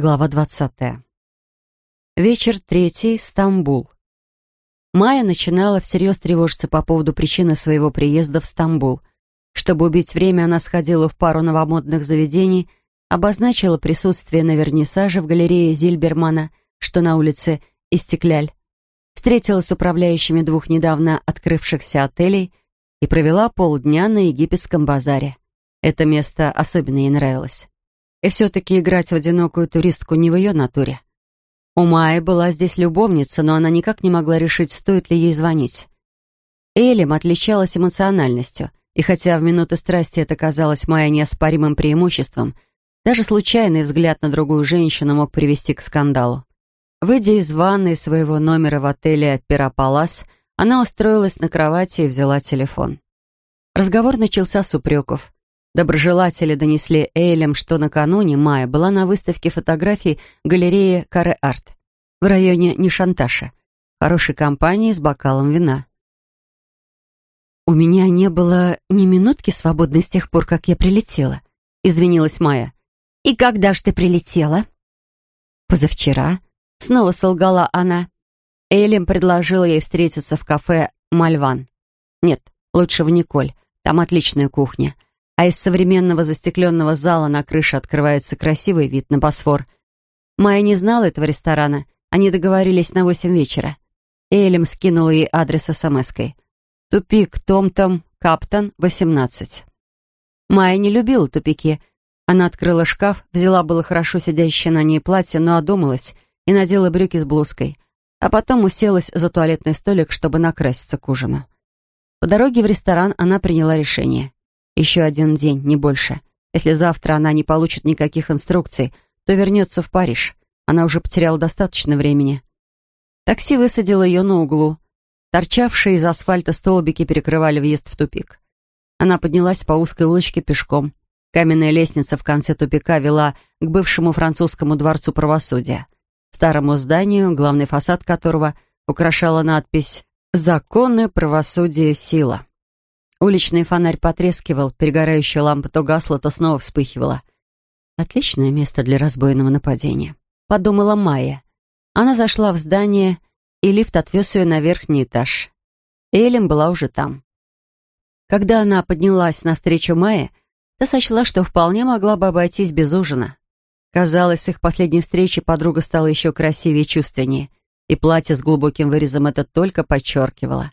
Глава двадцатая. Вечер третий. Стамбул. Майя начинала всерьез тревожиться по поводу причины своего приезда в Стамбул. Чтобы убить время, она сходила в пару новомодных заведений, обозначила присутствие на вернисаже в галерее Зильбермана, что на улице Истекляль, встретилась с управляющими двух недавно открывшихся отелей и провела полдня на египетском базаре. Это место особенно ей нравилось. И все-таки играть в одинокую туристку не в ее натуре. У Майи была здесь любовница, но она никак не могла решить, стоит ли ей звонить. Элим отличалась эмоциональностью, и хотя в минуты страсти это казалось Майе неоспоримым преимуществом, даже случайный взгляд на другую женщину мог привести к скандалу. Выйдя из ванной своего номера в отеле «Пирополас», она устроилась на кровати и взяла телефон. Разговор начался с упреков. Доброжелатели донесли Эйлем, что накануне Майя была на выставке фотографий в галерее Каре Арт в районе Нишанташа, хорошей компании с бокалом вина. «У меня не было ни минутки свободной с тех пор, как я прилетела», — извинилась Майя. «И когда ж ты прилетела?» «Позавчера», — снова солгала она. Эйлем предложила ей встретиться в кафе «Мальван». «Нет, лучше в Николь, там отличная кухня» а из современного застекленного зала на крыше открывается красивый вид на Босфор. Майя не знала этого ресторана, они договорились на восемь вечера. Элем скинула ей адрес смс-кой. Тупик Томтом, Каптон, 18. Майя не любила тупики. Она открыла шкаф, взяла было хорошо сидящее на ней платье, но одумалась и надела брюки с блузкой. А потом уселась за туалетный столик, чтобы накраситься к ужину. По дороге в ресторан она приняла решение. Еще один день, не больше. Если завтра она не получит никаких инструкций, то вернется в Париж. Она уже потеряла достаточно времени. Такси высадило ее на углу. Торчавшие из асфальта столбики перекрывали въезд в тупик. Она поднялась по узкой улочке пешком. Каменная лестница в конце тупика вела к бывшему французскому дворцу правосудия, старому зданию, главный фасад которого украшала надпись «Законы, правосудие, сила». Уличный фонарь потрескивал, перегорающая лампа то гасла, то снова вспыхивала. «Отличное место для разбойного нападения», — подумала Майя. Она зашла в здание, и лифт отвез ее на верхний этаж. Элем была уже там. Когда она поднялась навстречу Майе, то сочла, что вполне могла бы обойтись без ужина. Казалось, с их последней встречи подруга стала еще красивее и чувственнее, и платье с глубоким вырезом это только подчеркивало.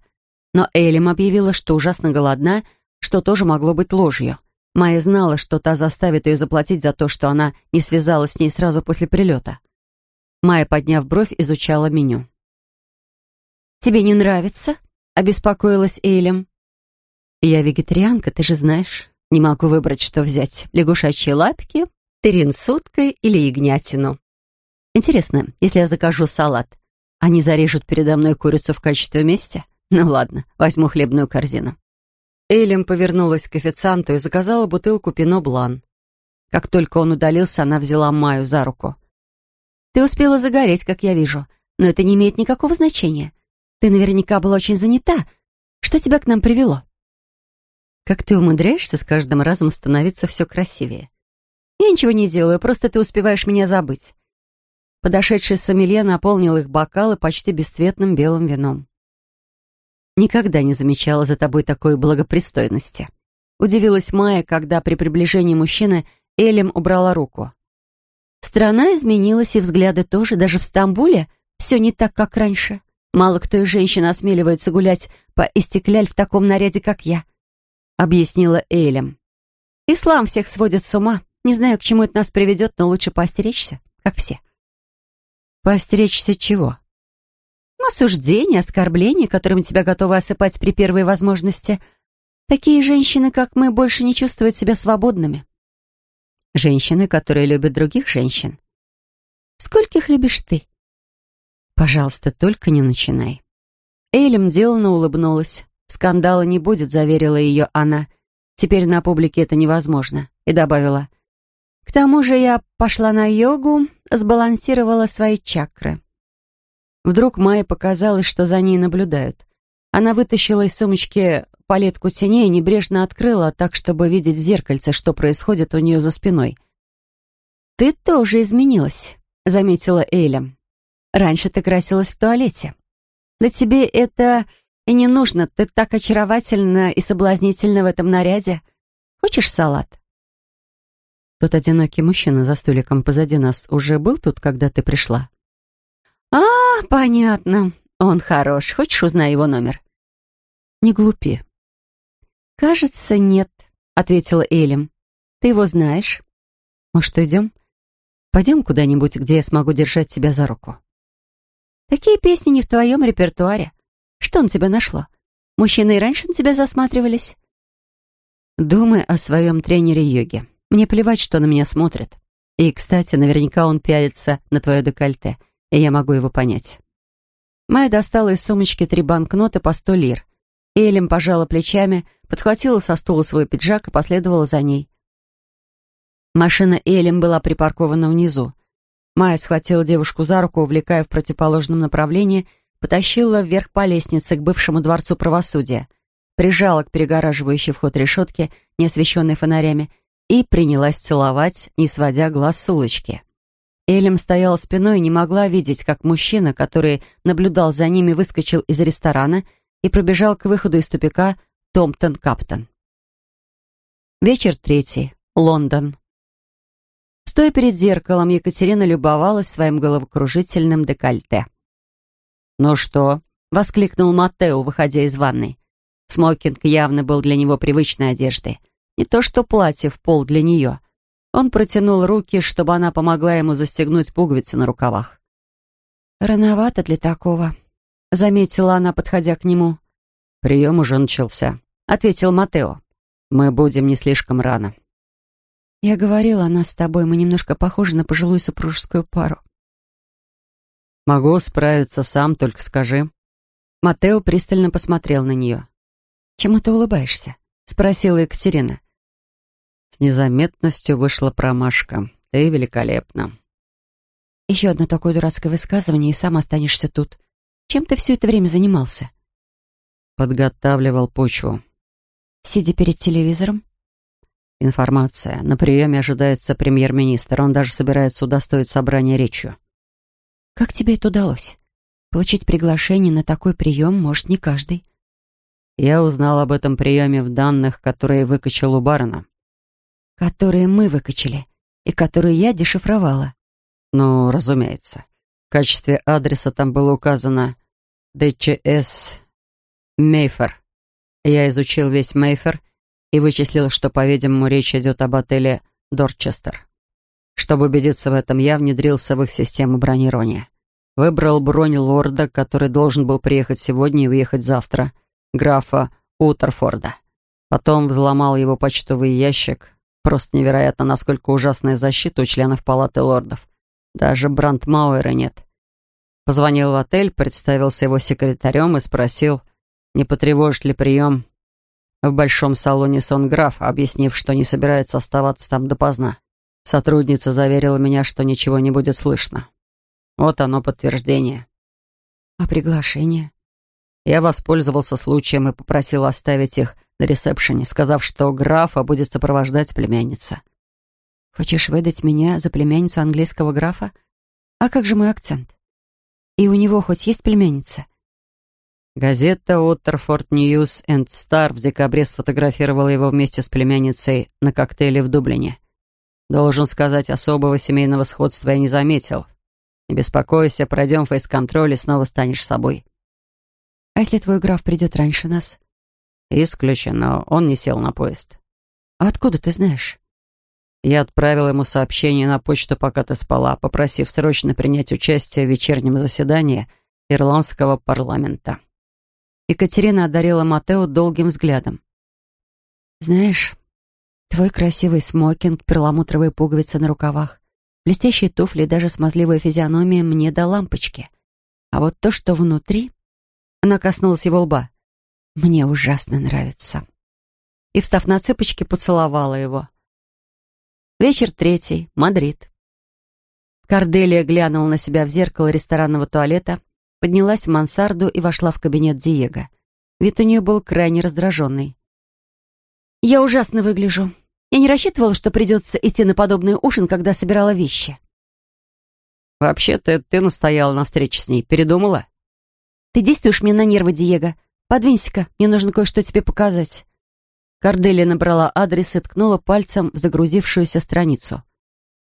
Но Элим объявила, что ужасно голодна, что тоже могло быть ложью. Майя знала, что та заставит ее заплатить за то, что она не связалась с ней сразу после прилета. Майя, подняв бровь, изучала меню. «Тебе не нравится?» — обеспокоилась Эйлем. «Я вегетарианка, ты же знаешь. Не могу выбрать, что взять. Лягушачьи лапки, терин с уткой или ягнятину. Интересно, если я закажу салат, они зарежут передо мной курицу в качестве мести?» Ну ладно, возьму хлебную корзину. Эйлем повернулась к официанту и заказала бутылку пино блан. Как только он удалился, она взяла Маю за руку. «Ты успела загореть, как я вижу, но это не имеет никакого значения. Ты наверняка была очень занята. Что тебя к нам привело?» «Как ты умудряешься с каждым разом становиться все красивее?» «Я ничего не делаю, просто ты успеваешь меня забыть». Подошедший сомелье наполнил их бокалы почти бесцветным белым вином. Никогда не замечала за тобой такой благопристойности. Удивилась Майя, когда при приближении мужчины Элем убрала руку. Страна изменилась, и взгляды тоже, даже в Стамбуле все не так, как раньше. Мало кто из женщин осмеливается гулять по истекляль в таком наряде, как я, объяснила Элем. Ислам всех сводит с ума. Не знаю, к чему это нас приведет, но лучше поостеречься, как все. Поостеречься чего? Осуждения, оскорбления, которыми тебя готовы осыпать при первой возможности. Такие женщины, как мы, больше не чувствуют себя свободными. Женщины, которые любят других женщин. Скольких любишь ты? Пожалуйста, только не начинай. Эйлем деланно улыбнулась. Скандала не будет, заверила ее она. Теперь на публике это невозможно. И добавила. К тому же я пошла на йогу, сбалансировала свои чакры. Вдруг Майе показалось, что за ней наблюдают. Она вытащила из сумочки палетку теней и небрежно открыла, так, чтобы видеть в зеркальце, что происходит у нее за спиной. «Ты тоже изменилась», — заметила Эйля. «Раньше ты красилась в туалете. Да тебе это и не нужно. Ты так очаровательна и соблазнительна в этом наряде. Хочешь салат?» Тот одинокий мужчина за столиком позади нас уже был тут, когда ты пришла? «А, понятно. Он хорош. Хочешь, узнай его номер?» «Не глупи». «Кажется, нет», — ответила Элим. «Ты его знаешь?» «Может, идем? Пойдем куда-нибудь, где я смогу держать тебя за руку». «Такие песни не в твоем репертуаре. Что на тебя нашло? Мужчины и раньше на тебя засматривались?» «Думай о своем тренере йоги. Мне плевать, что на меня смотрит. И, кстати, наверняка он пялится на твое декольте, и я могу его понять». Майя достала из сумочки три банкноты по сто лир. Элем пожала плечами, подхватила со стула свой пиджак и последовала за ней. Машина Элем была припаркована внизу. Майя схватила девушку за руку, увлекая в противоположном направлении, потащила вверх по лестнице к бывшему дворцу правосудия, прижала к перегораживающей вход решетке, не освещенной фонарями, и принялась целовать, не сводя глаз с улочки. Элем стояла спиной и не могла видеть, как мужчина, который наблюдал за ними, выскочил из ресторана и пробежал к выходу из тупика Томптон-Каптон. Вечер третий. Лондон. Стоя перед зеркалом, Екатерина любовалась своим головокружительным декольте. «Ну что?» — воскликнул Маттео, выходя из ванной. Смокинг явно был для него привычной одеждой — не то что платье в пол для нее. Он протянул руки, чтобы она помогла ему застегнуть пуговицы на рукавах. «Рановато для такого», — заметила она, подходя к нему. «Прием уже начался», — ответил Матео. «Мы будем не слишком рано». «Я говорила, она с тобой, мы немножко похожи на пожилую супружескую пару». «Могу справиться сам, только скажи». Матео пристально посмотрел на нее. «Чему ты улыбаешься?» — спросила Екатерина. С незаметностью вышла промашка. Ты великолепна. Еще одно такое дурацкое высказывание, и сам останешься тут. Чем ты все это время занимался? Подготавливал почву. Сидя перед телевизором? Информация. На приеме ожидается премьер-министр. Он даже собирается удостоить собрания речью. Как тебе это удалось? Получить приглашение на такой прием может не каждый. Я узнал об этом приеме в данных, которые выкачал у барона которые мы выкачали и которые я дешифровала. Ну, разумеется. В качестве адреса там было указано ДЧС Мейфер. Я изучил весь Мейфер и вычислил, что, по-видимому, речь идет об отеле Дорчестер. Чтобы убедиться в этом, я внедрился в их систему бронирования. Выбрал бронь лорда, который должен был приехать сегодня и уехать завтра, графа Утерфорда. Потом взломал его почтовый ящик, Просто невероятно, насколько ужасная защита у членов палаты лордов. Даже Брандмауэра нет. Позвонил в отель, представился его секретарем и спросил, не потревожит ли прием в большом салоне Сонграф, объяснив, что не собирается оставаться там допоздна. Сотрудница заверила меня, что ничего не будет слышно. Вот оно подтверждение. А приглашение? Я воспользовался случаем и попросил оставить их на ресепшене, сказав, что графа будет сопровождать племянница. «Хочешь выдать меня за племянницу английского графа? А как же мой акцент? И у него хоть есть племянница?» Газета «Waterford News and Star» в декабре сфотографировала его вместе с племянницей на коктейле в Дублине. Должен сказать, особого семейного сходства я не заметил. Не беспокойся, пройдем фейс-контроль и снова станешь собой. «А если твой граф придет раньше нас?» «Исключено. Он не сел на поезд». «А откуда ты знаешь?» Я отправил ему сообщение на почту, пока ты спала, попросив срочно принять участие в вечернем заседании Ирландского парламента. Екатерина одарила Матео долгим взглядом. «Знаешь, твой красивый смокинг, перламутровые пуговицы на рукавах, блестящие туфли и даже смазливая физиономия мне до лампочки. А вот то, что внутри...» Она коснулась его лба. Мне ужасно нравится». И, встав на цыпочки, поцеловала его. Вечер третий. Мадрид. Корделия глянула на себя в зеркало ресторанного туалета, поднялась в мансарду и вошла в кабинет Диего. Вид у нее был крайне раздраженный. «Я ужасно выгляжу. Я не рассчитывала, что придется идти на подобный ужин, когда собирала вещи. «Вообще-то ты настояла на встрече с ней. Передумала?» «Ты действуешь мне на нервы, Диего. Подвинься-ка, мне нужно кое-что тебе показать». Корделия набрала адрес и ткнула пальцем в загрузившуюся страницу.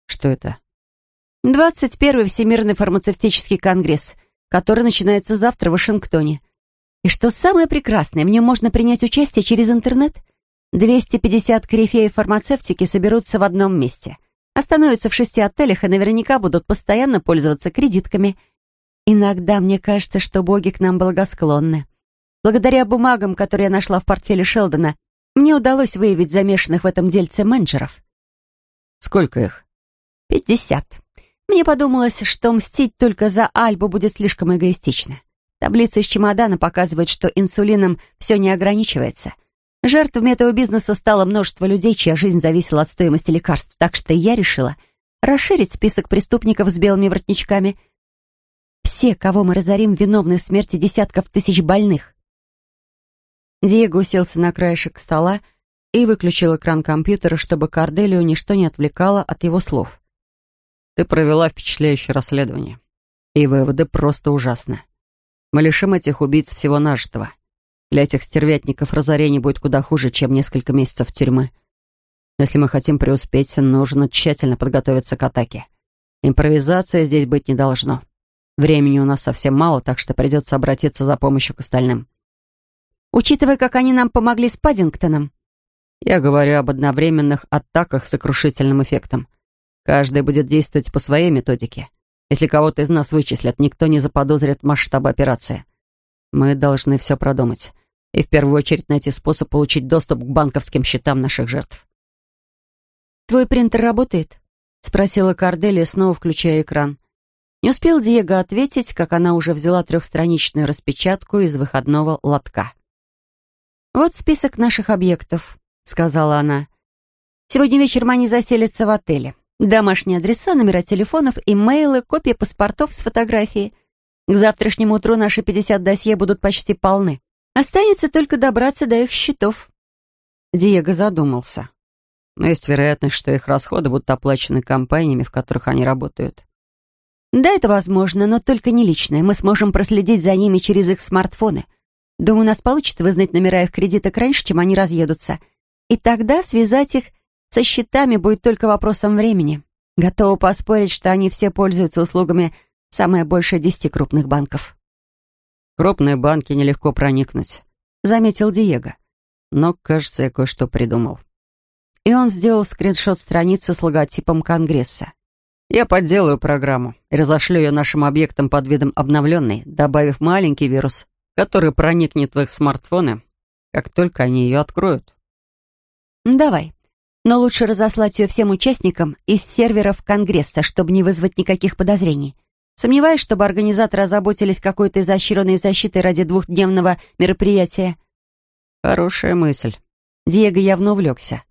«Что это?» «21-й Всемирный фармацевтический конгресс, который начинается завтра в Вашингтоне. И что самое прекрасное, в нем можно принять участие через интернет. 250 корифеев фармацевтики соберутся в одном месте. Остановятся в шести отелях и наверняка будут постоянно пользоваться кредитками. Иногда мне кажется, что боги к нам благосклонны. Благодаря бумагам, которые я нашла в портфеле Шелдона, мне удалось выявить замешанных в этом дельце менеджеров. Сколько их? Пятьдесят. Мне подумалось, что мстить только за Альбу будет слишком эгоистично. Таблица из чемодана показывает, что инсулином все не ограничивается — Жертвами этого бизнеса стало множество людей, чья жизнь зависела от стоимости лекарств, так что я решила расширить список преступников с белыми воротничками. Все, кого мы разорим, виновны в смерти десятков тысяч больных. Диего уселся на краешек стола и выключил экран компьютера, чтобы Корделию ничто не отвлекало от его слов. «Ты провела впечатляющее расследование, и выводы просто ужасны. Мы лишим этих убийц всего нажитого. Для этих стервятников разорение будет куда хуже, чем несколько месяцев тюрьмы. Но если мы хотим преуспеть, нужно тщательно подготовиться к атаке. Импровизация здесь быть не должно. Времени у нас совсем мало, так что придется обратиться за помощью к остальным. Учитывая, как они нам помогли с Паддингтоном. Я говорю об одновременных атаках с сокрушительным эффектом. Каждый будет действовать по своей методике. Если кого-то из нас вычислят, никто не заподозрит масштаб операции. Мы должны все продумать и в первую очередь найти способ получить доступ к банковским счетам наших жертв. «Твой принтер работает?» — спросила Корделия, снова включая экран. Не успел Диего ответить, как она уже взяла трехстраничную распечатку из выходного лотка. «Вот список наших объектов», — сказала она. «Сегодня вечером они заселятся в отеле. Домашние адреса, номера телефонов, имейлы, копии паспортов с фотографией. К завтрашнему утру наши 50 досье будут почти полны. Останется только добраться до их счетов». Диего задумался. Но есть вероятность, что их расходы будут оплачены компаниями, в которых они работают. Да, это возможно, но только не личное. Мы сможем проследить за ними через их смартфоны. Думаю, у нас получится вызнать номера их кредиток раньше, чем они разъедутся. И тогда связать их со счетами будет только вопросом времени. Готова поспорить, что они все пользуются услугами самое больше десяти крупных банков. Крупные банки нелегко проникнуть, заметил Диего. Но, кажется, я кое-что придумал. И он сделал скриншот страницы с логотипом Конгресса. Я подделаю программу и разошлю ее нашим объектам под видом обновленной, добавив маленький вирус, который проникнет в их смартфоны, как только они ее откроют. «Давай. Но лучше разослать ее всем участникам из серверов Конгресса, чтобы не вызвать никаких подозрений. Сомневаюсь, чтобы организаторы озаботились какой-то изощренной защитой ради двухдневного мероприятия. Хорошая мысль. Диего явно увлекся.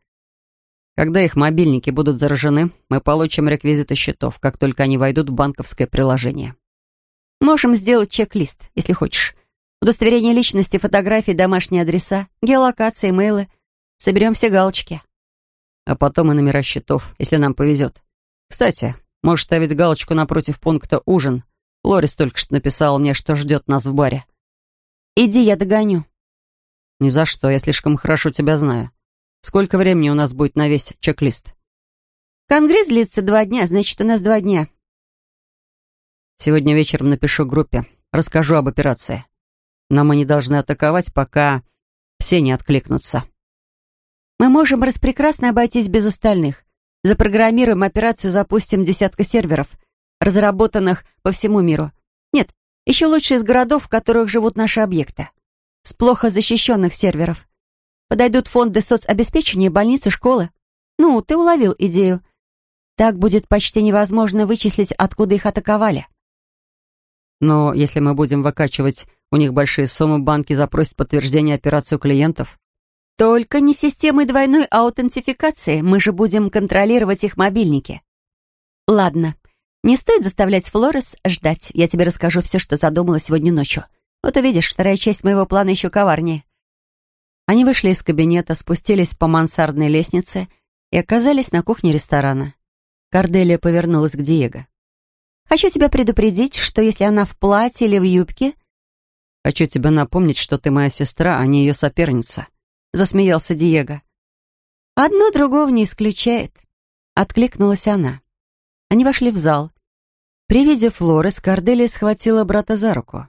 Когда их мобильники будут заражены, мы получим реквизиты счетов, как только они войдут в банковское приложение. Можем сделать чек-лист, если хочешь. Удостоверение личности, фотографии, домашние адреса, геолокация, имейлы. Соберем все галочки. А потом и номера счетов, если нам повезет. Кстати, Можешь ставить галочку напротив пункта «Ужин». Лорис только что написала мне, что ждет нас в баре. «Иди, я догоню». «Ни за что, я слишком хорошо тебя знаю. Сколько времени у нас будет на весь чек-лист?» «Конгресс длится два дня, значит, у нас два дня». «Сегодня вечером напишу группе. Расскажу об операции. Но мы не должны атаковать, пока все не откликнутся». «Мы можем распрекрасно обойтись без остальных. Запрограммируем операцию, запустим десятка серверов, разработанных по всему миру. Нет, еще лучше из городов, в которых живут наши объекты. С плохо защищенных серверов. Подойдут фонды соцобеспечения, больницы, школы. Ну, ты уловил идею. Так будет почти невозможно вычислить, откуда их атаковали. Но если мы будем выкачивать у них большие суммы, банки запросят подтверждение операции у клиентов. Только не системой двойной аутентификации. Мы же будем контролировать их мобильники. Ладно, не стоит заставлять Флорес ждать. Я тебе расскажу все, что задумала сегодня ночью. Вот увидишь, вторая часть моего плана еще коварнее. Они вышли из кабинета, спустились по мансардной лестнице и оказались на кухне ресторана. Корделия повернулась к Диего. «Хочу тебя предупредить, что если она в платье или в юбке...» «Хочу тебе напомнить, что ты моя сестра, а не ее соперница», — засмеялся Диего. «Одно другого не исключает», — откликнулась она. Они вошли в зал. При виде Флорес Корделия схватила брата за руку.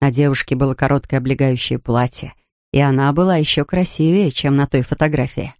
На девушке было короткое облегающее платье, и она была еще красивее, чем на той фотографии.